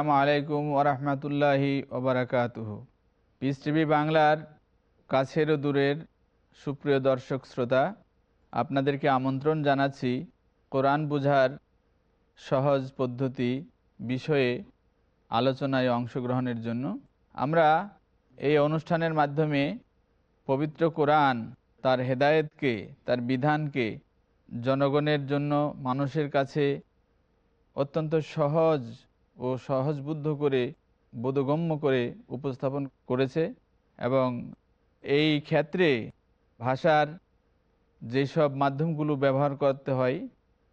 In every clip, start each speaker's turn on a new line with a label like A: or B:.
A: আসসালামু আলাইকুম ওরহমতুল্লাহি ওবরাকাতুহ পিস টিভি বাংলার কাছের ও দূরের সুপ্রিয় দর্শক শ্রোতা, আপনাদেরকে আমন্ত্রণ জানাচ্ছি কোরআন বুঝার সহজ পদ্ধতি বিষয়ে আলোচনায় অংশগ্রহণের জন্য। আমরা এই অনুষ্ঠানের মাধ্যমে পবিত্র কোরআন, তার হেদায়েতকে, তার বিধানকে, জনগণের জন্য, মানুষের কাছে অত্যন্ত সহজ ও সহজবুদ্ধ করে, বোধগম্য করে উপস্থাপন করেছে এবং এই ক্ষেত্রে ভাষার যেসব মাধ্যমগুলো ব্যবহার করতে হয়,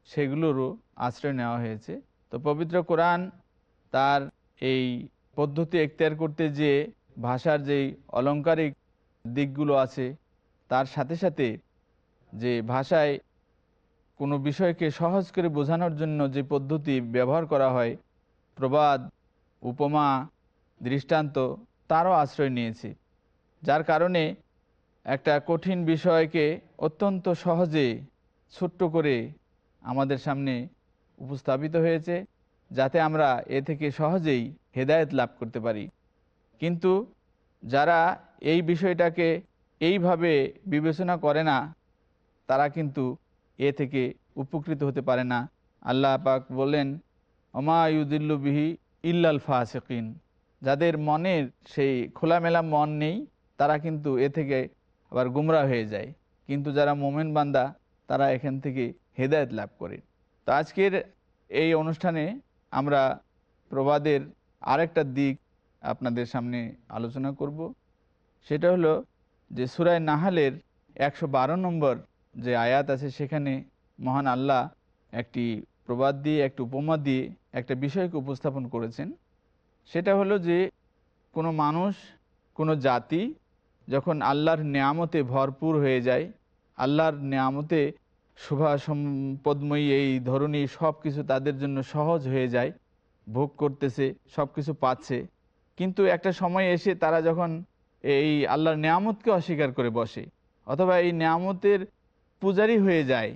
A: সেগুলোরও আশ্রয় নেওয়া হয়েছে। তো পবিত্র কোরআন তার এই পদ্ধতি এখতিয়ার করতে যে ভাষার যেই অলঙ্কারিক দিকগুলো আছে, তার সাথে সাথে যে ভাষায় কোনো বিষয়কে সহজ করে বোঝানোর জন্য যে পদ্ধতি ব্যবহার করা হয় প্রবাদ, উপমা, দৃষ্টান্ত তারও আশ্রয় নিয়েছে, যার কারণে একটা কঠিন বিষয়কে অত্যন্ত সহজে ছোট্ট করে আমাদের সামনে উপস্থাপিত হয়েছে, যাতে আমরা এ থেকে সহজেই হেদায়েত লাভ করতে পারি। কিন্তু যারা এই বিষয়টাকে এইভাবে বিবেচনা করে না, তারা কিন্তু এ থেকে উপকৃত হতে পারে না। আল্লাহ পাক বললেন অমায়ুদিল্লু বিহি ইল্লাল ফাসেকিন। যাদের মনের সেই খোলামেলা মন নেই, তারা কিন্তু এ থেকে আবার গুমরা হয়ে যায়। কিন্তু যারা মোমেন বান্দা, তারা এখান থেকে হেদায়ত লাভ করে। তো আজকের এই অনুষ্ঠানে আমরা প্রবাদের আরেকটা দিক আপনাদের সামনে আলোচনা করব। সেটা হলো যে সুরায় নাহালের একশো বারো নম্বর যে আয়াত আছে, সেখানে মহান আল্লাহ একটি প্রবাদ দিয়ে, একটি উপমা দিয়ে, একটা বিষয়কে উপস্থাপন করেছেন। সেটা হলো যে, কোনো মানুষ, কোনো জাতি যখন আল্লাহর নিয়ামতে ভরপুর হয়ে যায়, আল্লাহর নিয়ামতে শোভা সম্পদময়ী, এই ধরনী সব কিছু তাদের জন্য সহজ হয়ে যায়, ভোগ করতেছে সব কিছু পাচ্ছে। কিন্তু একটা সময় এসে তারা যখন এই আল্লাহর নিয়ামতকে অস্বীকার করে বসে, অথবা এই নিয়ামতের পূজারি হয়ে যায়,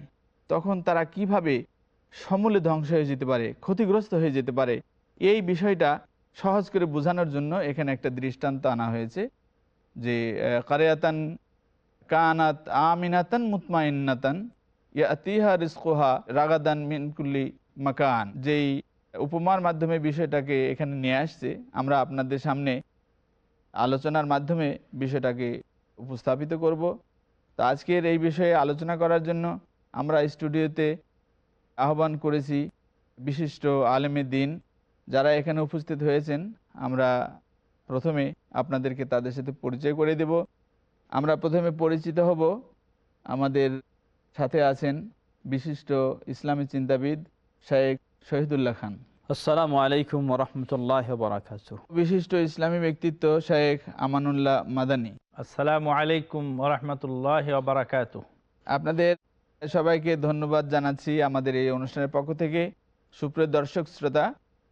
A: তখন তারা কীভাবে সমূলে ধ্বংস হয়ে যেতে পারে, ক্ষতিগ্রস্ত হয়ে যেতে পারে। এই বিষয়টা সহজ করে বোঝানোর জন্য এখানে একটা দৃষ্টান্ত আনা হয়েছে যে কারিয়াতান কানাত আমিনাতান মুতমাইনাতান ইয়াতিহা রিস্কোহা রাগাদান মিনকুল্লি মাকান। যেই উপমার মাধ্যমে বিষয়টাকে এখানে নিয়ে আসছে, আমরা আপনাদের সামনে আলোচনার মাধ্যমে বিষয়টাকে উপস্থাপিত করব। তো আজকের এই বিষয়ে আলোচনা করার জন্য আমরা স্টুডিওতে আহ্বান করেছি বিশিষ্ট আলেমে দিন যারা এখানে উপস্থিত হয়েছেন আমরা প্রথমে আপনাদেরকে তাদের সাথে পরিচয় করে দেব। আমরা প্রথমে পরিচিত হব আমাদের সাথে আছেন বিশিষ্ট ইসলামী চিন্তাবিদ শেখ শহীদুল্লাহ খান।
B: আসসালামু আলাইকুম রহমতুল্লাহ বরাকাত
A: বিশিষ্ট ইসলামী ব্যক্তিত্ব শেখ আমানুল্লাহ মাদানী।
B: আসসালামু আলাইকুম রহমতুল্লাহ বরাকাত
A: আপনাদের সবাইকে ধন্যবাদ জানাচ্ছি আমাদের এই অনুষ্ঠানের পক্ষ থেকে। সুপ্রিয় দর্শক, শ্রোতা,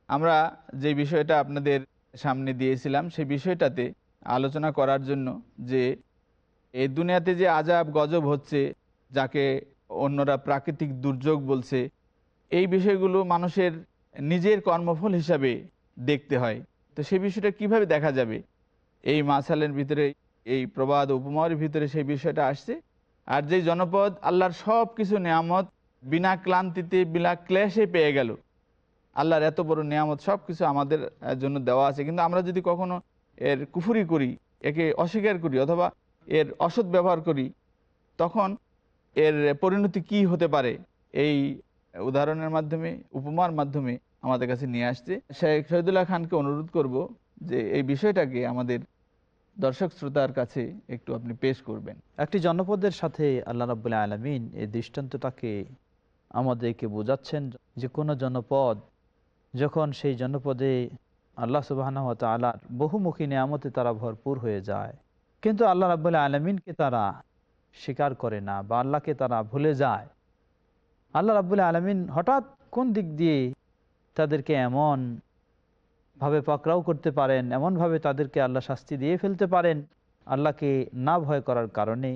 A: আমরা যে বিষয়টা আপনাদের সামনে দিয়েছিলাম, সেই বিষয়টাতে আলোচনা করার জন্য যে এই দুনিয়াতে যে আজাব গজব হচ্ছে, যাকে অন্যরা প্রাকৃতিক দুর্যোগ বলছে, এই বিষয়গুলো মানুষের নিজের কর্মফল হিসাবে দেখতে হয়। তো সেই বিষয়টা কীভাবে দেখা যাবে? এই মাসালের ভিতরে, এই প্রবাদ উপমার ভিতরে সেই বিষয়টা আসছে। আর যে জনপদ, আল্লাহর সব কিছু নিয়ামত, বিনা ক্লান্তিতে, বিনা ক্লেশে পেয়ে গেল। আল্লাহর এত বড় নিয়ামত সব কিছু আমাদের জন্য দেওয়া আছে। কিন্তু আমরা যদি কখনো এর কুফুরি করি, একে অস্বীকার করি অথবা এর অসৎ ব্যবহার করি, তখন এর পরিণতি কি হতে পারে? এই উদাহরণের মাধ্যমে, উপমার মাধ্যমে আমাদের কাছে নিয়ে আসছে। শেখ শহীদুল্লাহ খানকে অনুরোধ করব যে এই বিষয়টাকে আমাদের দর্শক শ্রোতার কাছে একটু আপনি পেশ করবেন।
B: একটি জনপদের সাথে আল্লাহ রাবুল্লাহ আলমিন এই দৃষ্টান্তটাকে আমাদেরকে বোঝাচ্ছেন যে কোনো জনপদ যখন সেই জনপদে আল্লাহ সুবাহ তালার বহুমুখী নিয়ামতে তারা ভরপুর হয়ে যায়, কিন্তু আল্লাহ রাবুল্লাহ আলমিনকে তারা স্বীকার করে না বা আল্লাহকে তারা ভুলে যায়। আল্লাহ রাবুল্লাহ আলমিন হঠাৎ কোন দিক দিয়ে তাদেরকে এমন ভাবে পাকড়াও করতে পারেন এমনভাবে তাদেরকে আল্লাহ শাস্তি দিয়ে ফেলতে পারেন, আল্লাহকে না ভয় করার কারণে।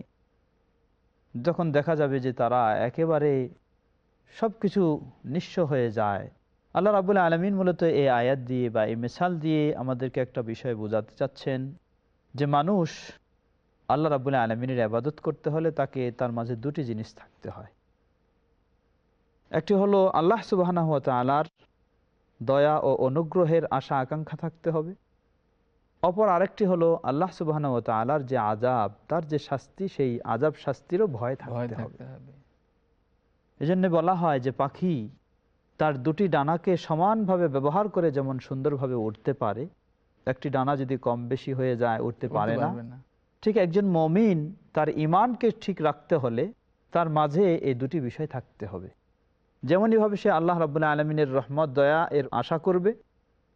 B: যখন দেখা যাবে যে তারা একেবারে সব কিছু নিঃস্ব হয়ে যায়, আল্লাহ রাবুল আলমিন মূলত এই আয়াত দিয়ে বা এই মিসাল দিয়ে আমাদেরকে একটা বিষয় বোঝাতে চাচ্ছেন যে মানুষ আল্লাহ রাবুল আলমিনের আবাদত করতে হলে তাকে তার মাঝে দুটি জিনিস থাকতে হয়। একটি হলো আল্লাহ সুবাহ আলার দয়া ও অনুগ্রহের আশা আকাঙ্ক্ষা থাকতে হবে। অপর আরেকটি হলো আল্লাহ সুবাহ আলার যে আজাব তার যে শাস্তি সেই আজাব শাস্তিরও ভয় থাকতে হবে।
A: থাকতে হবে।
B: এই জন্য বলা হয় যে পাখি তার দুটি ডানাকে সমানভাবে ব্যবহার করে যেমন সুন্দরভাবে উঠতে পারে একটি ডানা যদি কম বেশি হয়ে যায় উঠতে পারে না।
A: না।
B: ঠিক একজন মমিন তার ইমানকে ঠিক রাখতে হলে তার মাঝে এই দুটি বিষয় থাকতে হবে। যেমনইভাবে সে আল্লাহ রাবুল্লাহ আলমিনের রহমত দয়া এর আশা করবে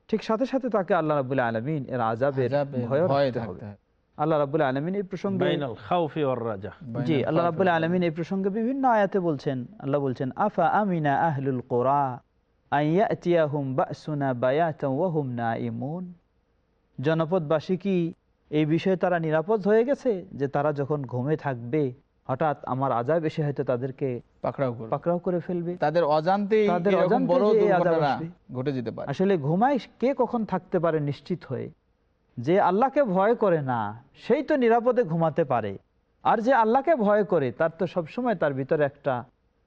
B: ঠিক সাথে সাথে তাকে আল্লাহ রাবুল্লাহ আলমিন এর আজাবের ভয় হবে। আল্লাহ রাবুল্লাহ আলমিন এই প্রসঙ্গে
C: বাইনাল খাউফি ওয়ার রাজা
B: জি আল্লাহ রাবুল্লাহ আলমিন এই প্রসঙ্গে বিভিন্ন আয়াতে বলছেন আল্লাহ বলছেন আফা আমিনা আহলুল কোরা আইয়াতিয়াহুম বাসুনা বায়াতাম ওয়াহুম নাইমুন জনপদবাসী কি এই বিষয়ে তারা নিরাপদ হয়ে গেছে যে তারা যখন ঘুমে থাকবে হঠাৎ আমার আজাব এসে হয়তো তাদেরকে
A: পাকড়াও
B: পাকড়াও করে ফেলবে।
A: তাদের অজান্তেই
B: তাদের অজান্তে
A: বড়। ঘটে যেতে পারে।
B: আসলে ঘুমায় কে কখন থাকতে পারে নিশ্চিত হয়ে? যে আল্লাহকে ভয় করে না সেই তো নিরাপদে ঘুমাতে পারে। আর যে আল্লাহকে ভয় করে তার তো সবসময় তার ভিতরে একটা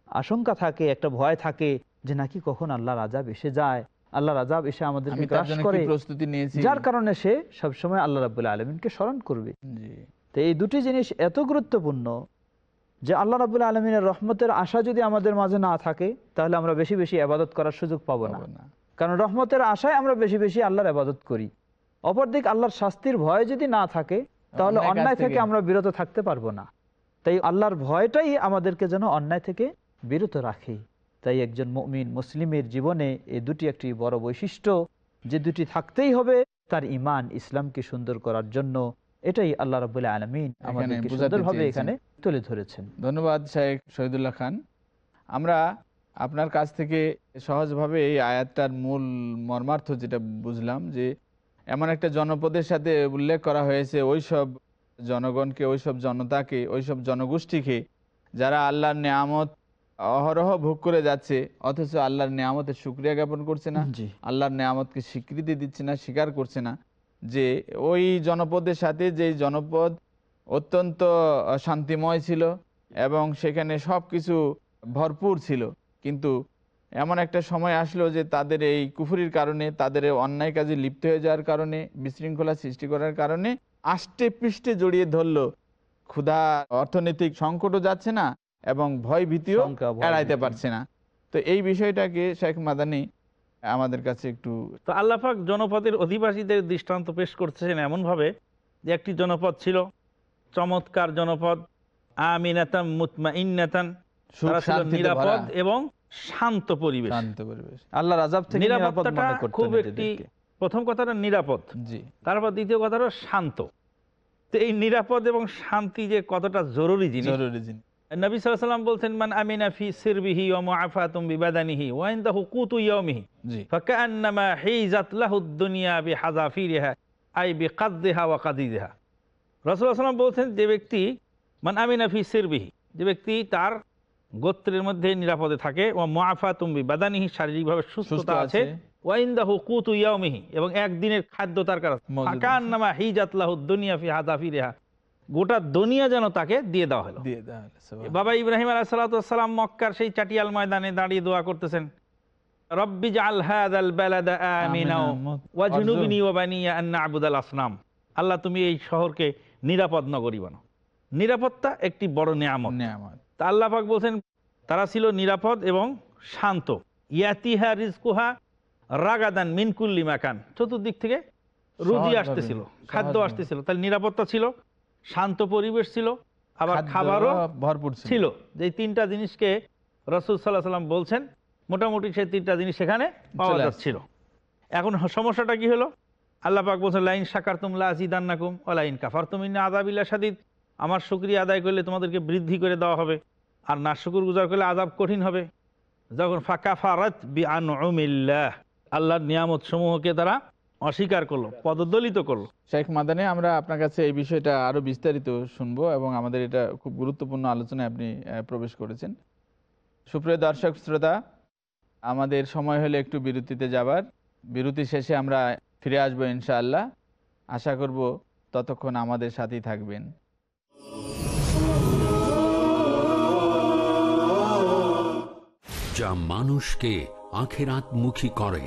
B: আশঙ্কা থাকে একটা ভয় থাকে যে নাকি কখন আল্লাহ রাজাব এসে যায়। আল্লাহ রাজাব এসে আমাদেরকে গ্রাস করে।
A: প্রস্তুতি নিয়েছি?
B: যার কারণে সে সবসময় আল্লাহ রাবুল্লাহ আলমিনকে স্মরণ করবে। তো এই দুটি জিনিস এত গুরুত্বপূর্ণ যে আল্লাহ রাবুল্লাহ আলমিনের রহমতের আশা যদি আমাদের মাঝে না থাকে তাহলে আমরা বেশি বেশি আবাদত করার সুযোগ পাবো না। কারণ রহমতের আশায় আমরা বেশি বেশি আল্লাহর আবাদত করি। অপরদিক আল্লাহর শাস্তির ভয় যদি না থাকে তাহলে
A: অন্যায়
B: থেকে।
A: থেকে-
B: আমরা বিরত থাকতে পারব না। তাই আল্লাহর ভয়টাই আমাদেরকে যেন অন্যায় থেকে বিরত রাখে। তাই একজন মুমিন মুসলিমের জীবনে এই দুটি একটি বড় বৈশিষ্ট্য যে দুটি থাকতেই হবে তার ইমান ইসলামকে সুন্দর করার জন্য এটাই আল্লাহ রাবুল্লাহ আলমিন আমাদেরকে সুন্দরভাবে এখানে তুলে ধরেছেন।
A: ধন্যবাদ শেখ শহীদুল্লাহ খান। আমরা আপনার কাছ থেকে সহজভাবে এই আয়াতটার মূল মর্মার্থ যেটা বুঝলাম যে এমন একটা জনপদের সাথে উল্লেখ করা হয়েছে ওই সব জনগণকে ওই সব জনতাকে ওই সব জনগোষ্ঠীকে যারা আল্লাহর নেয়ামত অহরহ ভোগ করে যাচ্ছে অথচ আল্লাহর নেয়ামতের সুক্রিয়া জ্ঞাপন করছে না আল্লাহর নেয়ামতকে স্বীকৃতি দিচ্ছে না স্বীকার করছে না। যে ওই জনপদের সাথে যে জনপদ অত্যন্ত শান্তিময় ছিল এবং সেখানে সব কিছু ভরপুর ছিল। কিন্তু এমন একটা সময় আসলো যে তাদের এই কুফুরির কারণে তাদের অন্যায় কাজে লিপ্ত হয়ে যাওয়ার কারণে বিশৃঙ্খলা সৃষ্টি করার কারণে আষ্টে পৃষ্ঠে জড়িয়ে ধরলো। ক্ষুধা অর্থনৈতিক সংকটও যাচ্ছে না এবং ভয় ভীতিও এড়াইতে পারছে না। তো এই বিষয়টাকে শেখ মাদানি আমাদের কাছে একটু
C: তো আল্লাপাক জনপদের অধিবাসীদের দৃষ্টান্ত পেশ করতেছেন এমনভাবে যে একটি জনপদ ছিল চমৎকার জনপদ আমিনাতাম মুতমা ইন্নাতান নিরাপদ এবং শান্ত পরিবেশ।
A: শান্ত পরিবেশ।
B: আল্লাহ রাজাব থেকে
C: নিরাপত্তাটা খুব একটি প্রথম কথাটা নিরাপদ।
A: জি।
C: তারপর দ্বিতীয় কথাটা শান্ত। তো এই নিরাপদ এবং শান্তি যে কতটা জরুরি জিনিস
A: জরুরি জিনিস।
C: নবী সাল্লাম বলছেন মান আমিনা ফি সিরবিহি ওয়া মুআফাতুম বিবাদানিহি ওয়া ইনদাহু কুতু ইয়াউমিহি
A: জি।
C: ফাকান্নামা হিজাত লাহু দুনিয়া আই বিকাদদিহা ওয়া কাদিদিহা। রাসূলুল্লাহ সাল্লাম বলছেন যে ব্যক্তি মান আমিনা ফি সিরবিহি যে ব্যক্তি তার গোত্রের মধ্যে নিরাপদে থাকে ও মুআফাতুম বিবাদানিহি শারীরিকভাবে
A: সুস্থ
C: সুস্থতা আছে। ওয়া ইনদাহু কুতু ইয়াউমিহি এবং একদিনের খাদ্য তার কাছে। ফাকান্নামা হিজাত লাহু দুনিয়া ফি হাযাফিরিহা। গোটা দুনিয়া যেন তাকে দিয়ে দেওয়া হলো। বাবা ইব্রাহিম আলাইসালাম মক্কার সেই চাটিয়াল ময়দানে দাঁড়িয়ে দোয়া করতেছেন রব্বি আসনাম। আল্লাহ তুমি এই শহরকে নিরাপদ নগরী বানাও নিরাপত্তা একটি বড় নিয়ামত। তা আল্লাহ পাক বলছেন তারা ছিল নিরাপদ এবং শান্ত। ইয়াতিহা রিজকুহা রাগাদান মিনকুল্লি মাকান। চতুর্দিক থেকে রুজি আসতেছিল খাদ্য আসতেছিল তাহলে নিরাপত্তা ছিল। শান্ত পরিবেশ ছিল আবার খাবারও
A: ভরপুর ছিল।
C: যে তিনটা জিনিসকে রসুল সাল্লাহ সাল্লাম বলছেন মোটামুটি সেই তিনটা জিনিস সেখানে পাওয়া যাচ্ছিল। এখন সমস্যাটা কি হলো? আল্লাহ পাক বলছেন লাইন সাকার তুমলা আজিদান্নাকুম ও লাইন কাফার তুমিন্না আদাবিল্লা সাদিদ আমার শুক্রিয়া আদায় করলে তোমাদেরকে বৃদ্ধি করে দেওয়া হবে আর না শুকুর গুজার করলে আজাব কঠিন হবে। যখন ফাঁকা ফারাত বি আনউমিল্লাহ আল্লাহর নিয়ামত সমূহকে তারা অস্বীকার করল পদদলিত করল।
A: শেখ মাদানে আমরা আপনার কাছে এই বিষয়টা আরও বিস্তারিত শুনব এবং আমাদের এটা খুব গুরুত্বপূর্ণ আলোচনায় আপনি প্রবেশ করেছেন। সুপ্রিয় দর্শক শ্রোতা আমাদের সময় হলে একটু বিরতিতে যাবার। বিরতি শেষে আমরা ফিরে আসব ইনশাআল্লাহ। আশা করব ততক্ষণ আমাদের সাথেই থাকবেন।
D: যা মানুষকে আখেরাতমুখী করে।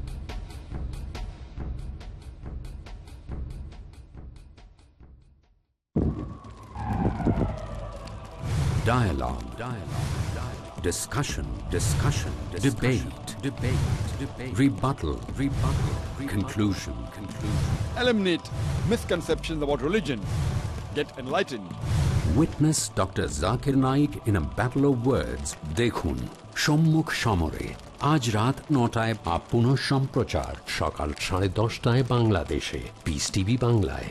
D: Dialogue. Dialogue. Dialogue. Discussion. Discussion. Debate. Debate. Debate. Rebuttal. Rebuttal. Conclusion. Conclusion.
E: eliminate misconceptions about religion. Get enlightened.
D: Witness Dr. Zakir Naik in a battle of words. দেখুন সম্মুখ সমরে আজ রাত নটায় বা পুনঃ সম্প্রচার সকাল সাড়ে দশটায় বাংলাদেশে পিস টিভি বাংলায়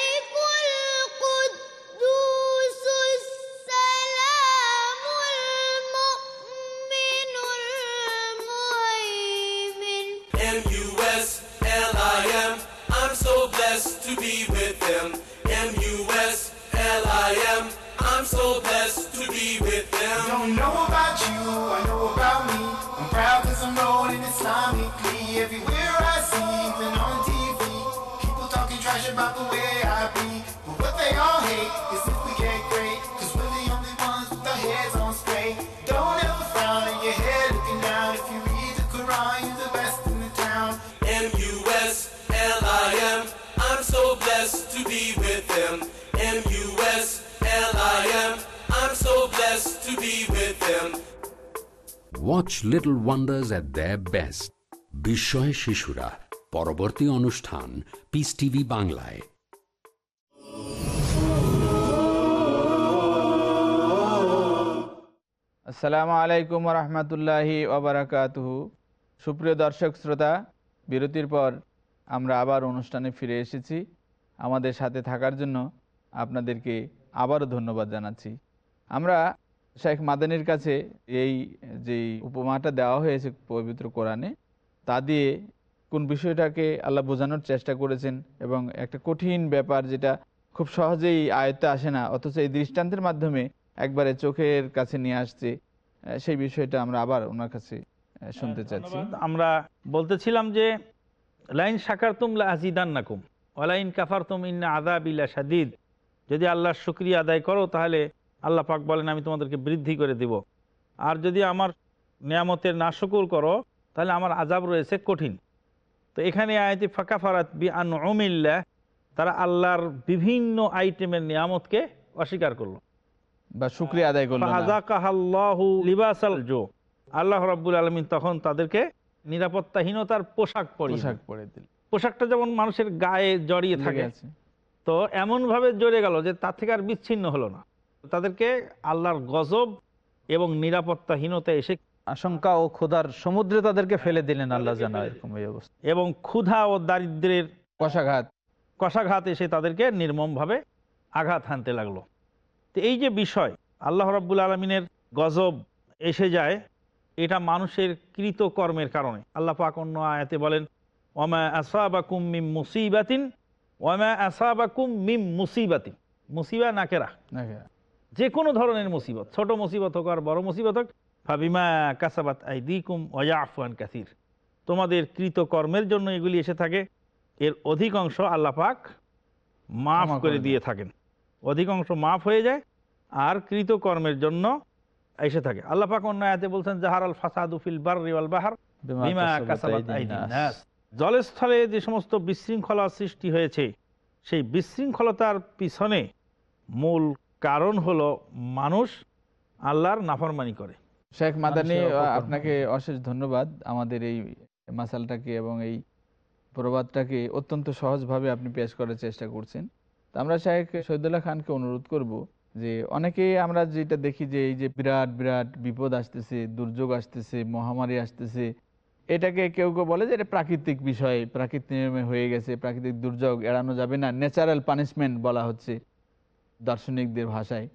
F: Rolling Islamically. Everywhere I see, even on TV. People talking trash about the way I be. But what they all hate is
D: Watch Little Wonders at their best. বিস্ময় শিশুরা পরবর্তী অনুষ্ঠান পিস টিভি বাংলায়
A: আসসালামু আলাইকুম রহমতুল্লাহি ওবরাকাতুহু। সুপ্রিয় দর্শক, শ্রোতা, বিরতির পর আমরা আবার অনুষ্ঠানে ফিরে এসেছি। আমাদের সাথে থাকার জন্য আপনাদেরকে আবারও ধন্যবাদ জানাচ্ছি। আমরা শেখ মাদানির কাছে এই যে উপমাটা দেওয়া হয়েছে পবিত্র কোরআনে তা দিয়ে কোন বিষয়টাকে আল্লাহ বোঝানোর চেষ্টা করেছেন এবং একটা কঠিন ব্যাপার যেটা খুব সহজেই আয়ত্তে আসে না অথচ এই দৃষ্টান্তের মাধ্যমে একবারে চোখের কাছে নিয়ে আসছে সেই বিষয়টা আমরা আবার ওনার কাছে শুনতে চাচ্ছি।
C: আমরা বলতেছিলাম যে লাইন সাকার তুমলা আজিদান নাকুম ওলাইন কাফার তুম ইন্না আদাবিল্লা সাদিদ যদি আল্লাহর শুক্রিয়া আদায় করো তাহলে আল্লাহ পাক বলেন আমি তোমাদেরকে বৃদ্ধি করে দিব। আর যদি আমার নিয়ামতের নাশকুর করো তাহলে আমার আজাব রয়েছে কঠিন। তো এখানে আয়তি ফাঁকা ফারাত বি আন অমিল্লা তারা আল্লাহর বিভিন্ন আইটেমের নিয়ামতকে অস্বীকার করল।
A: বা শুক্রিয়া আদায় করল না।
C: ফাযাকাহাল্লাহু লিবাসাল জো। আল্লাহ রাব্বুল আলামিন তখন তাদেরকে নিরাপত্তাহীনতার পোশাক পরিয়ে
A: পোশাক পরে দিল
C: পোশাকটা যেমন মানুষের গায়ে জড়িয়ে থাকে তো এমন ভাবে জড়ে গেল যে তার থেকে আর বিচ্ছিন্ন হলো না। তাদেরকে আল্লাহর গজব এবং নিরাপত্তাহীনতা এসে
B: আশঙ্কা ও ক্ষুধার সমুদ্রে তাদেরকে ফেলে দিলেন আল্লাহ জানা এরকম এই অবস্থা।
C: এবং ক্ষুধা ও দারিদ্রের
A: কষাঘাত।
C: কষাঘাত এসে তাদেরকে নির্মমভাবে আঘাত হানতে লাগল। তো এই যে বিষয় আল্লাহ রাব্বুল আলমিনের গজব এসে যায় এটা মানুষের কৃতকর্মের কারণে। আল্লাহ পাক অন্য আয়াতে বলেন ওমা আসাবাকুম মিম মুসিবাতিন ওমা আসাবাকুম মিম মুসিবাতিন। মুসিবা নাকেরা যে কোনো ধরনের মুসিবত ছোট মুসিবত হোক আর বড় মুসিবত হোক ফাবিমা কাসাবাত আই দিকুম ওয়াফান কাসির। তোমাদের কৃতকর্মের জন্য এগুলি এসে থাকে। এর অধিকাংশ আল্লাহ পাক মাফ করে দিয়ে থাকেন। অধিকাংশ মাফ হয়ে যায় আর কৃতকর্মের জন্য এসে থাকে। আল্লাহ পাক অন্য আয়াতে বলছেন জাহার আল ফাসাদু ফিল বাররি ওয়াল বাহার
B: বিমা কাসাবাত।
C: জলস্থলে যে সমস্ত বিশৃঙ্খলা সৃষ্টি হয়েছে সেই বিশৃঙ্খলতার পিছনে মূল কারণ হলো মানুষ আল্লাহর নাফরমানি করে।
A: শেখ মাদানি আপনাকে অশেষ ধন্যবাদ। আমাদের এই মাসালটাকে এবং এই প্রবাদটাকে অত্যন্ত সহজভাবে আপনি পেশ করার চেষ্টা করছেন। তো আমরা শেখ শহীদুল্লাহ খানকে অনুরোধ করব যে অনেকে আমরা যেটা দেখি যে এই যে বিরাট বিরাট বিপদ আসতেছে দুর্যোগ আসতেছে মহামারী আসতেছে এটাকে কেউ কেউ বলে যে এটা প্রাকৃতিক বিষয় প্রাকৃতিক নিয়মে হয়ে গেছে প্রাকৃতিক দুর্যোগ এড়ানো যাবে না ন্যাচারাল পানিশমেন্ট বলা হচ্ছে। দার্শনিকদের ভাষায়।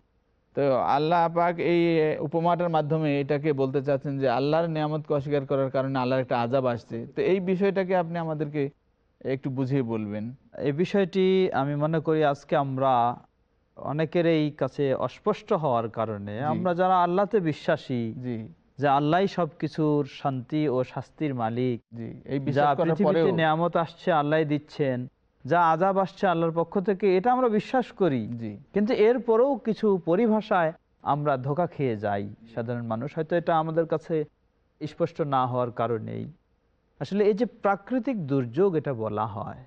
A: তো আল্লাহ পাক এই উপমাটার মাধ্যমে এটাকে বলতে চাচ্ছেন যে আল্লাহর নিয়ামতকে অস্বীকার করার কারণে আল্লাহর একটা আজাব আসছে। তো এই বিষয়টাকে আপনি আমাদেরকে একটু বুঝিয়ে বলবেন।
B: এই বিষয়টি আমি মনে করি আজকে আমরা অনেকেরই কাছে অস্পষ্ট হওয়ার কারণে আমরা যারা আল্লাহতে বিশ্বাসী
A: জি।
B: যে আল্লাহ সবকিছুর শান্তি ও শাস্তির মালিক
A: জি এই
B: নিয়ামত আসছে আল্লাহ দিচ্ছেন যা আজাব আসছে আল্লাহর পক্ষ থেকে এটা আমরা বিশ্বাস করি। কিন্তু এরপরেও কিছু পরিভাষায় আমরা ধোকা খেয়ে যাই সাধারণ মানুষ। হয়তো এটা আমাদের কাছে স্পষ্ট না হওয়ার কারণেই। আসলে এই যে প্রাকৃতিক দুর্যোগ এটা বলা হয়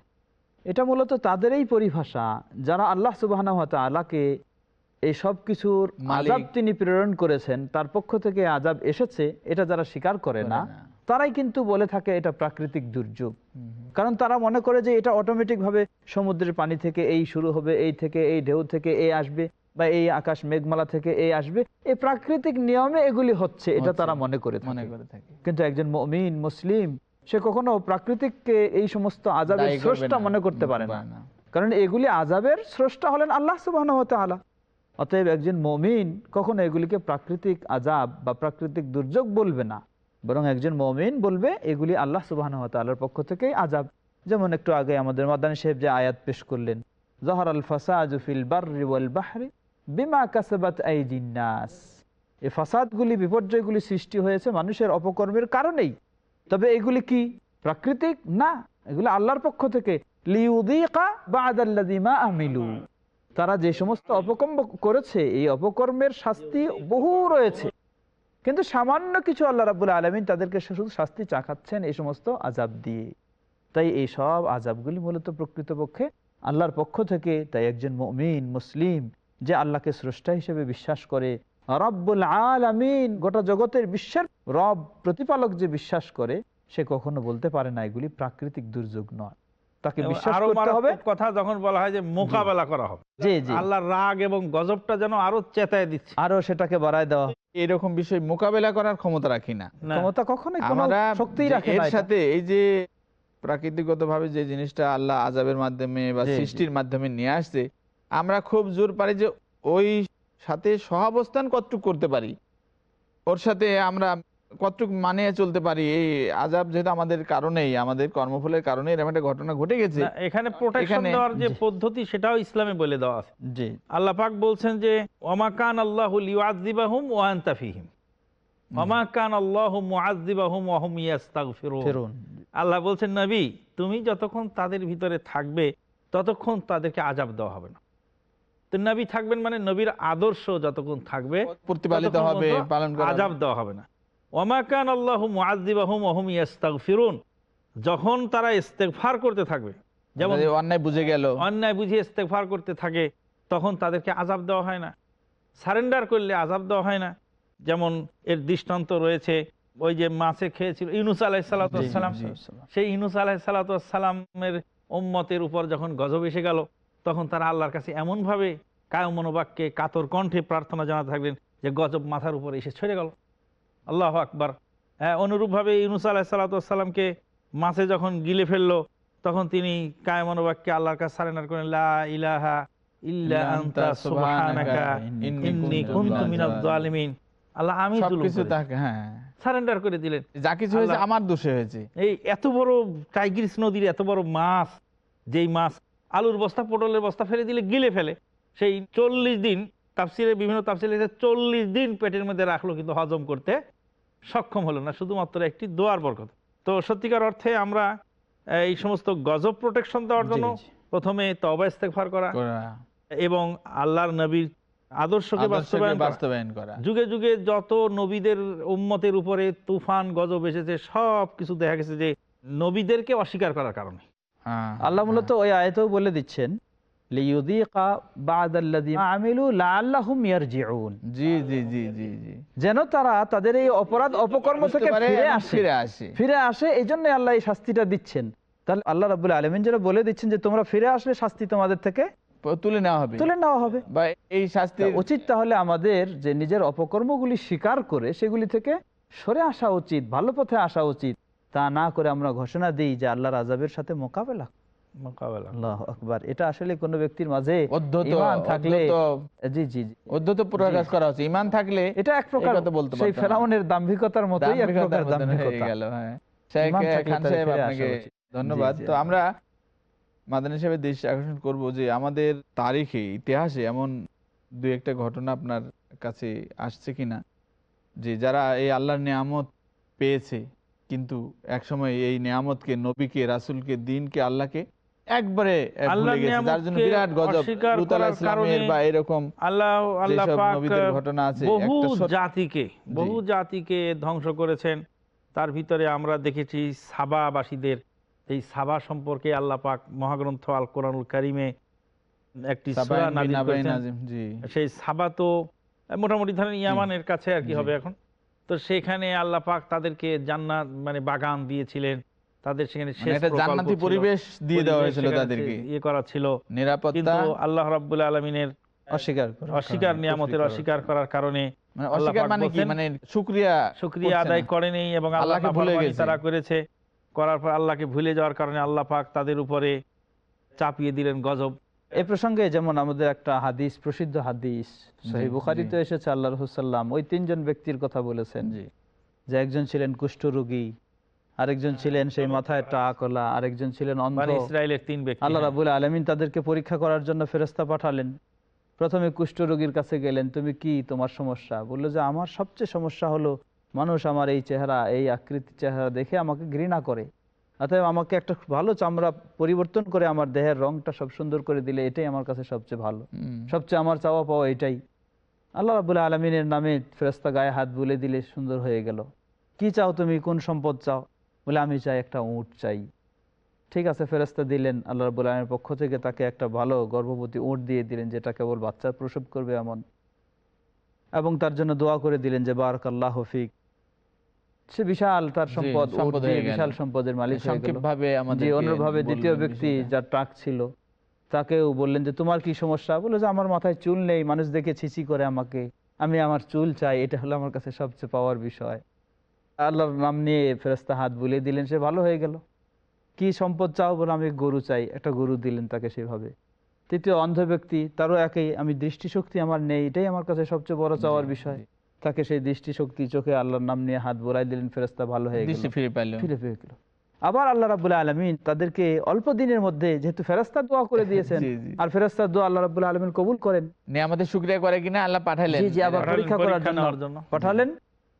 B: এটা মূলত তাদেরই পরিভাষা যারা আল্লাহ সুবাহ আল্লাহকে এই সব কিছুর আজাব তিনি প্রেরণ করেছেন তার পক্ষ থেকে আজাব এসেছে এটা যারা স্বীকার করে না। তারাই কিন্তু বলে থাকে এটা প্রাকৃতিক দুর্যোগ। কারণ তারা মনে করে যে এটা অটোমেটিক ভাবে সমুদ্রের পানি থেকে এই শুরু হবে এই থেকে এই ঢেউ থেকে এই আসবে বা এই আকাশ মেঘমালা থেকে এই আসবে। এই প্রাকৃতিক নিয়মে এগুলি হচ্ছে এটা তারা মনে করে
A: মনে করে থাকি।
B: কিন্তু একজন মমিন মুসলিম সে কখনো প্রাকৃতিককে এই সমস্ত আজাবের স্রষ্টা মনে করতে পারে না। কারণ এগুলি আজাবের স্রষ্টা হলেন আল্লাহ সুবাহ আলা অতএব একজন মমিন কখনো এগুলিকে প্রাকৃতিক আজাব বা প্রাকৃতিক দুর্যোগ বলবে না। বরং একজন মমিন বলবে, এগুলি আল্লাহ সুবাহ তাল্লার পক্ষ থেকেই আজাব যেমন একটু আগে আমাদের মাদানী সাহেব যে আয়াত পেশ করলেন জহর আল ফাসাদ ফিল বাহরি বিমা কাসাবাত আইদিন নাস। এই ফাসাদগুলি, বিপর্যয়গুলি সৃষ্টি হয়েছে মানুষের অপকর্মের কারণেই। তবে এগুলি কি প্রাকৃতিক? না, এগুলি আল্লাহর পক্ষ থেকে। তারা যে সমস্ত অপকর্ম করেছে, এই অপকর্মের শাস্তি বহু রয়েছে। কিন্তু সামান্য কিছু আল্লাহ রাবুল আলমিন তাদেরকে শুধু শাস্তি চাকাচ্ছেন এই সমস্ত আজাব দিয়ে। তাই এই সব আজাবগুলি মূলত প্রকৃতপক্ষে আল্লাহর পক্ষ থেকে তাই একজন মমিন, মুসলিম, যে আল্লাহকে স্রষ্টা হিসেবে বিশ্বাস করে, রব্বুল আলামিন গোটা জগতের বিশ্বের রব প্রতিপালক যে বিশ্বাস করে, সে কখনো বলতে পারে না এগুলি প্রাকৃতিক দুর্যোগ নয়। তাকে বিশ্বাস করতে হবে।
C: কথা যখন বলা হয় যে মোকাবেলা করা হবে।
B: জি জি।
C: আল্লাহর রাগ এবং গজবটা যেন আরও চেতায় দিচ্ছে।
B: আরও সেটাকে বাড়ায় দেওয়া
A: এরকম বিষয় মোকাবেলা করার ক্ষমতা রাখি না।
B: ক্ষমতা কখনোই
A: আমরা
B: শক্তিই
A: যে
B: রাখে
A: এর সাথে এই যে প্রাকৃতিকগত ভাবে যে জিনিসটা আল্লাহ আজাবের মাধ্যমে বা। সৃষ্টির মাধ্যমে নিয়ে আসছে আমরা খুব জোর পারি যে ওই সাথে সহাবস্থান কতটুকু করতে পারি। ওর সাথে আমরা কতটুকু মানিয়ে চলতে পারি? এই আজাব যেহেতু আমাদের কারণেই আমাদের কর্মফলের কারণে এরকম একটা ঘটনা ঘটে গেছে।
C: এখানে প্রোটেকশন দেওয়ার যে পদ্ধতি সেটাও ইসলামে বলে দেওয়া আছে।
B: জি।
C: আল্লাহ পাক বলছেন যে ওমাকান আল্লাহ লিউআযিবাহুম ওয়া আনতা ফীহিম। ওমাকান আল্লাহু মুআযিবাহুম ওয়া হুম ইয়াস্তাগফিরুন। আল্লাহ বলছেন নবী তুমি যতক্ষণ তাদের ভিতরে থাকবে ততক্ষণ তাদেরকে আজাব দেওয়া হবে না। তো নবী থাকবেন মানে নবীর আদর্শ যতক্ষণ থাকবে
A: প্রতিপালিত হবে পালন করা হবে।
C: আজাব দেওয়া হবে না। ওমাকান আল্লাহ মুআযিবাহুম ওয়া হুম ইয়াস্তাগফিরুন। যখন তারা ইস্তেগফার করতে থাকবে যেমন
A: অন্যায় বুঝে গেল।
C: অন্যায় বুঝিয়ে ইস্তেগফার করতে থাকে তখন তাদেরকে আজাব দেওয়া হয় না। সারেন্ডার করলে আজাব দেওয়া হয় না। যেমন এর দৃষ্টান্ত রয়েছে ওই যে মাছে খেয়েছিল ইউনুস আলাহ সালাতাম সেই ইউনুস আলাহ সালাতামের ওম্মতের উপর যখন গজব এসে গেল তখন তারা আল্লাহর কাছে এমনভাবে কায় মনোবাক্যে কাতর কণ্ঠে প্রার্থনা জানাতে থাকলেন যে গজব মাথার উপরে এসে ছেড়ে গেল। আল্লাহ আকবার। হ্যাঁ অনুরূপভাবে ইউনুস আলাহ সাল্লাতামকে মাছে যখন গিলে ফেলল তখন তিনি কায় মনোবাক্যে আল্লাহর কাছে সারেন্ডার করেন ইলাহা ইল্লা আনতা সুবহানাকা ইন্নী কুনতু মিনাজ জালিমিন আল্লাহ আমি
A: সবকিছু তাকে হ্যাঁ।
C: সারেন্ডার করে দিলেন।
A: যা কিছু হয়েছে আমার দোষে হয়েছে।
C: এই এত বড় টাইগ্রিস নদীর এত বড় মাছ যেই মাছ আলুর বস্তা পটলের বস্তা ফেলে দিলে গিলে ফেলে সেই চল্লিশ দিন তাফসিরে বিভিন্ন তাফসিরে চল্লিশ দিন পেটের মধ্যে রাখল কিন্তু হজম করতে সক্ষম হলো না শুধুমাত্র একটি দোয়ার বরকত। তো সত্যিকার অর্থে আমরা এই সমস্ত গজব প্রোটেকশন দেওয়ার জন্য। প্রথমে তবা ইস্তেগফার করা এবং আল্লাহর নবীর আদর্শকে বাস্তবায়ন করা।
A: বাস্তবায়ন করা।
C: যুগে যুগে যত নবীদের উম্মতের উপরে তুফান গজব এসেছে সব কিছু দেখা গেছে যে নবীদেরকে অস্বীকার করার কারণে।
A: হ্যাঁ,
B: আল্লাহ মূলত ওই আয়তেও বলে দিচ্ছেন লিউযীকা বা'দাল্লাযী আমিলু লাআল্লাহুম ইয়ারজিউন
A: জি জি জি জি জি।
B: যেন তারা তাদের এই অপরাধ অপকর্ম থেকে ফিরে আসে।
A: ফিরে আসে।
B: এই জন্য আল্লাহ এই শাস্তিটা দিচ্ছেন। তাহলে আল্লাহ রাবুল আলমিন যেটা বলে দিচ্ছেন যে তোমরা ফিরে আসলে শাস্তি তোমাদের থেকে
A: তুলে নেওয়া হবে।
B: তুলে নেওয়া হবে।
A: বা এই শাস্তি
B: উচিত তাহলে আমাদের যে নিজের অপকর্মগুলি স্বীকার করে সেগুলি থেকে সরে আসা উচিত ভালো পথে আসা উচিত তা না করে আমরা ঘোষণা দিই যে আল্লাহর আজাবের সাথে মোকাবেলা আকবার। এটা আসলে কোনো ব্যক্তির মাঝে থাকলে জি জি জি।
A: প্রকাশ করা হচ্ছে। থাকলে
B: এটা এক প্রকার
A: বলতে
B: সেই ফেরাউনের দাম্ভিকতার মতোই এক প্রকার দাম্ভিকতা।
A: গেল, হ্যাঁ। শেখ
B: ঈমান থাকলে
A: খান সাহেব আপনাকে ধন্যবাদ
B: জি, জি,
A: তো আমরা মাদানী সাহেবের দৃষ্টি আকর্ষণ করব যে আমাদের তারিখে ইতিহাসে এমন দু একটা ঘটনা আপনার কাছে আসছে কিনা? যে যারা এই আল্লাহর নিয়ামত পেয়েছে কিন্তু একসময় এই নিয়ামতকে নবীকে রাসূলকে দিনকে আল্লাহকে একবারে জন্য বিরাট গজব। বা এরকম
C: আল্লাহ আল্লাহ পাক
A: ঘটনা আছে
C: বহু জাতিকে বহু জাতিকে ধ্বংস করেছেন। তার ভিতরে আমরা দেখেছি সাবাবাসীদের। এই সাবা সম্পর্কে আল্লাহ পাক মহাগ্রন্থ আল কোরআনুল কারিমে একটি সেই সাবা তো মোটামুটি ধরেন ইয়ামানের কাছে আর কি হবে এখন। তো সেখানে আল্লাহ পাক তাদেরকে জান্নাত মানে বাগান দিয়েছিলেন। তাদের সেখানে
A: মানে জান্নাতি পরিবেশ দিয়ে দেওয়া হয়েছিল তাদেরকে।
C: ইয়ে করা ছিল।
A: নিরাপত্তা
C: কিন্তু আল্লাহ রাব্বুল আলমিনের
B: অস্বীকার
C: অস্বীকার নিয়ামতের অস্বীকার করার কারণে
A: মানে মানে কি? মানে শুকরিয়া
C: শুকরিয়া আদায়। করেনি এবং
A: আল্লাহকে ভুলে গেছে।
C: তারা করেছে। করার পর আল্লাহকে ভুলে যাওয়ার কারণে আল্লাহ পাক তাদের উপরে চাপিয়ে দিলেন গজব।
B: এ প্রসঙ্গে যেমন আমাদের একটা হাদিস প্রসিদ্ধ হাদিস সহি বুখারিতে এসেছে আল্লাহ রহুসাল্লাম ওই তিনজন ব্যক্তির কথা বলেছেন
A: জি।
B: যে একজন ছিলেন কুষ্ঠরোগী। আরেকজন ছিলেন সেই মাথায় টাকলা আরেকজন ছিলেন অন্ধ।
C: মানে ইসরায়েলের তিন ব্যক্তি
B: আল্লাহ
C: হ্যাঁ।
B: রাবুল আলমিন তাদেরকে পরীক্ষা করার জন্য ফেরেস্তা পাঠালেন। প্রথমে কুষ্ঠরোগীর কাছে গেলেন তুমি কি তোমার সমস্যা? বলল যে আমার সবচেয়ে সমস্যা হলো মানুষ আমার এই চেহারা এই আকৃতির চেহারা দেখে আমাকে ঘৃণা করে। অতএব আমাকে একটা ভালো চামড়া পরিবর্তন করে আমার দেহের রংটা সব সুন্দর করে দিলে এটাই আমার কাছে সবচেয়ে ভালো। সবচেয়ে আমার চাওয়া পাওয়া এটাই। আল্লাহ রাবুল্লাহ আলমিনের নামে ফেরস্তা গায়ে হাত বুলে দিলে সুন্দর হয়ে গেল। কি চাও তুমি? কোন সম্পদ চাও? বলে আমি চাই একটা উঁট চাই। ঠিক আছে ফেরস্তা দিলেন আল্লাহ রাবুল আলমের পক্ষ থেকে তাকে একটা ভালো গর্ভবতী উঁট দিয়ে দিলেন যেটা কেবল বাচ্চা প্রসব করবে এমন। এবং তার জন্য দোয়া করে দিলেন যে বারক আল্লাহ হফিক সে বিশাল তার সম্পদ বিশাল সম্পদের মালিক অনুরূপভাবে দ্বিতীয় ব্যক্তি যার ট্রাক ছিল তাকেও বললেন যে তোমার কি সমস্যা? বলে যে আমার মাথায় চুল নেই মানুষ দেখে ছিচি করে আমাকে। আমি আমার চুল চাই এটা হলো আমার কাছে সবচেয়ে পাওয়ার বিষয়। আল্লাহর নাম নিয়ে ফেরস্তা হাত বুলিয়ে দিলেন সে ভালো হয়ে গেল। কি সম্পদ চাও বলে আমি গরু চাই একটা গরু দিলেন তাকে সেভাবে। তৃতীয় অন্ধ ব্যক্তি তারও একই আমি দৃষ্টিশক্তি আমার নেই এটাই আমার কাছে সবচেয়ে বড় চাওয়ার বিষয়। তাকে সেই দৃষ্টিশক্তি চোখে আল্লাহর নাম নিয়ে হাত বোলাই দিলেন ফেরস্তা ভালো হয়ে গেল।
A: ফিরে
B: ফিরে পেয়ে গেল। আবার আল্লাহ রাবুল্লাহ আলমিন তাদেরকে অল্প দিনের মধ্যে যেহেতু ফেরাস্তার দোয়া করে দিয়েছেন। আর ফেরাস্তার দোয়া আল্লাহ রাবুল্লাহ আলমিন কবুল করেন।
A: আমাদের শুক্রিয়া করে কিনা আল্লাহ পাঠালেন
B: জি জি আবার পরীক্ষা করার জন্য। পাঠালেন?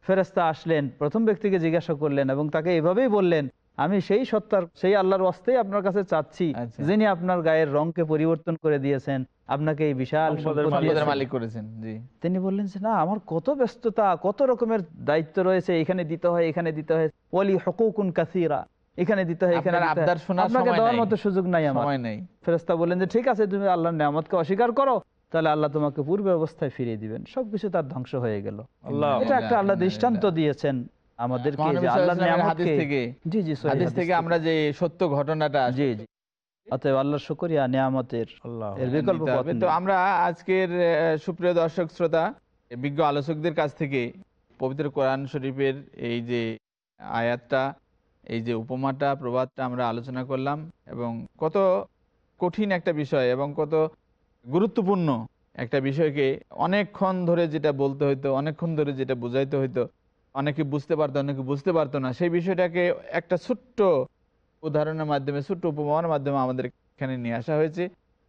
B: ফেরেস্তা আসলেন প্রথম ব্যক্তিকে জিজ্ঞাসা করলেন এবং তাকে এভাবেই বললেন আমি সেই সত্তার সেই আল্লাহর ওয়াস্তেই আপনার কাছে চাচ্ছি
A: আচ্ছা।
B: যিনি আপনার গায়ের রংকে পরিবর্তন করে দিয়েছেন আপনাকে এই বিশাল।
A: মালিক করেছেন
B: তিনি বললেন যে না আমার কত ব্যস্ততা কত রকমের দায়িত্ব রয়েছে এখানে দিতে হয় এখানে দিতে হয় ওয়ালি হকুকুন কাসিরা এখানে দিতে হয় এখানে আপনাকে দেওয়ার মতো সুযোগ নাই আমার ফেরেস্তা বললেন যে ঠিক আছে তুমি আল্লাহর নিয়ামতকে অস্বীকার করো তাহলে আল্লাহ তোমাকে পূর্বে অবস্থায় ফিরিয়ে দিবেন। সবকিছু তার ধ্বংস হয়ে গেল। এটা একটা আল্লাহ দৃষ্টান্ত দিয়েছেন আমাদেরকে
A: থেকে
B: জি জি
A: হাদিস
B: হাদিস
A: থেকে আমরা যে সত্য ঘটনাটা
B: জি জি। অতএব আল্লাহ শুকরিয়া নিয়ামতের এর বিকল্প
A: নিতে
B: পথ
A: হবে।
B: নেই।
A: তো আমরা আজকের আহ, সুপ্রিয় দর্শক শ্রোতা বিজ্ঞ আলোচকদের কাছ থেকে পবিত্র কোরআন শরীফের এই যে আয়াতটা এই যে উপমাটা প্রবাদটা আমরা আলোচনা করলাম এবং কত কঠিন একটা বিষয় এবং কত গুরুত্বপূর্ণ একটা বিষয়কে অনেকক্ষণ ধরে যেটা বলতে হইতো, অনেকক্ষণ ধরে যেটা বোঝাইতে হইতো, অনেকে বুঝতে পারতো, অনেকে বুঝতে পারতো না, সেই বিষয়টাকে একটা ছোট্ট উদাহরণের মাধ্যমে, ছোট্ট উপমার মাধ্যমে আমাদের এখানে নিয়ে আসা হয়েছে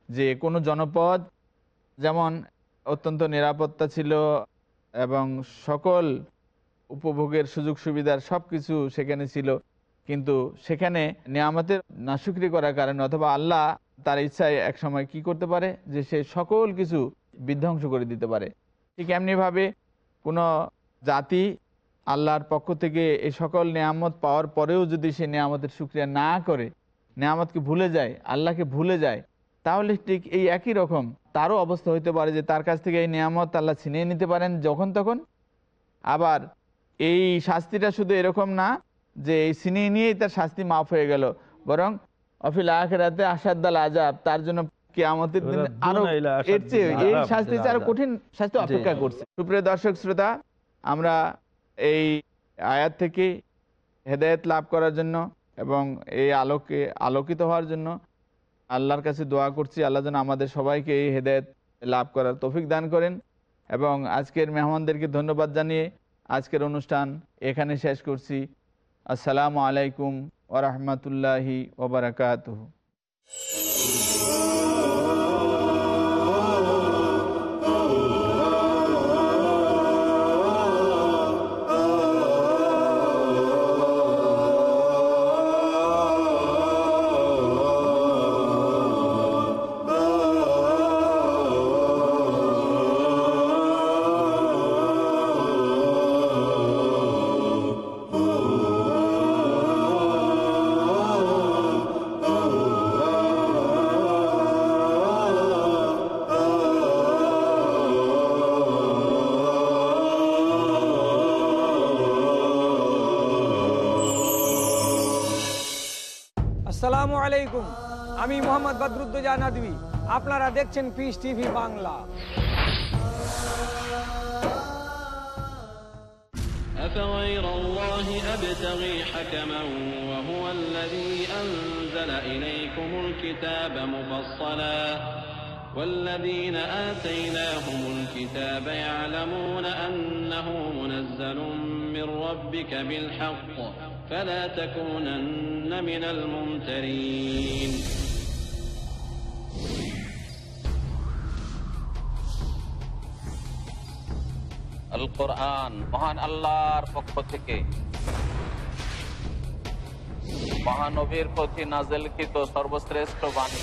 A: যে কোনো জনপদ যেমন অত্যন্ত নিরাপত্তা ছিল এবং সকল উপভোগের সুযোগ সুবিধার সব কিছু সেখানে ছিল, কিন্তু সেখানে নিয়ামতের নাশুকরি করার কারণে অথবা আল্লাহ তার ইচ্ছায় এক সময় কি করতে পারে? যে সে সকল কিছু বিধ্বংস করে দিতে পারে। ঠিক এমনিভাবে কোনো জাতি আল্লাহর পক্ষ থেকে এই সকল নিয়ামত পাওয়ার পরেও যদি সে নিয়ামতের সুক্রিয়া না করে নিয়ামতকে ভুলে যায় আল্লাহকে ভুলে যায়, তাহলে ঠিক এই একই রকম তারও অবস্থা হইতে পারে যে তার কাছ থেকে এই নিয়ামত আল্লাহ ছিনিয়ে নিতে পারেন যখন তখন। আবার এই শাস্তিটা শুধু এরকম না যে এই ছিনিয়ে নিয়েই তার শাস্তি মাফ হয়ে গেল, বরং অফিল আখেরাতে আসাদ্দাল আজাব তার জন্য কেয়ামতের দিন
C: আরও
A: এর চেয়ে এই শাস্তি আরও কঠিন শাস্তি অপেক্ষা করছে। সুপ্রিয় দর্শক শ্রোতা আমরা এই আয়াত থেকে হেদায়েত লাভ করার জন্য এবং এই আলোকে আলোকিত হওয়ার জন্য আল্লাহর কাছে দোয়া করছি। আল্লাহ যেন আমাদের সবাইকে এই হেদায়েত লাভ করার তৌফিক দান করেন এবং আজকের মেহমানদেরকে ধন্যবাদ জানিয়ে আজকের অনুষ্ঠান এখানে শেষ করছি। আসসালামু আলাইকুম ওরহমতুল্লাহি ওবরাকাতুহ
G: আলাইকুম আমি মোহাম্মদ বদরুদ্দোজা নদী আপনারা দেখছেন পিস টিভি বাংলা
H: أفغير الله أبتغي حكما وهو الذي أنزل إليكم الكتاب مفصلا والذين آتيناهم الكتاب يعلمون أنه منزل من ربك بالحق فلا تكونن من الممترين
I: আল কোরআন মহান আল্লাহর পক্ষ থেকে মহানবীর প্রতি নাজেলকৃত সর্বশ্রেষ্ঠ বাণী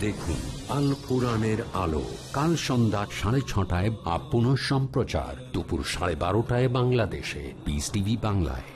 D: দেখুন, আল কোরআনের আলো। কাল সন্ধ্যা সাড়ে ছটায় বা পুনঃ সম্প্রচার দুপুর সাড়ে বারোটায় বাংলাদেশে। পিস টিভি বাংলায়।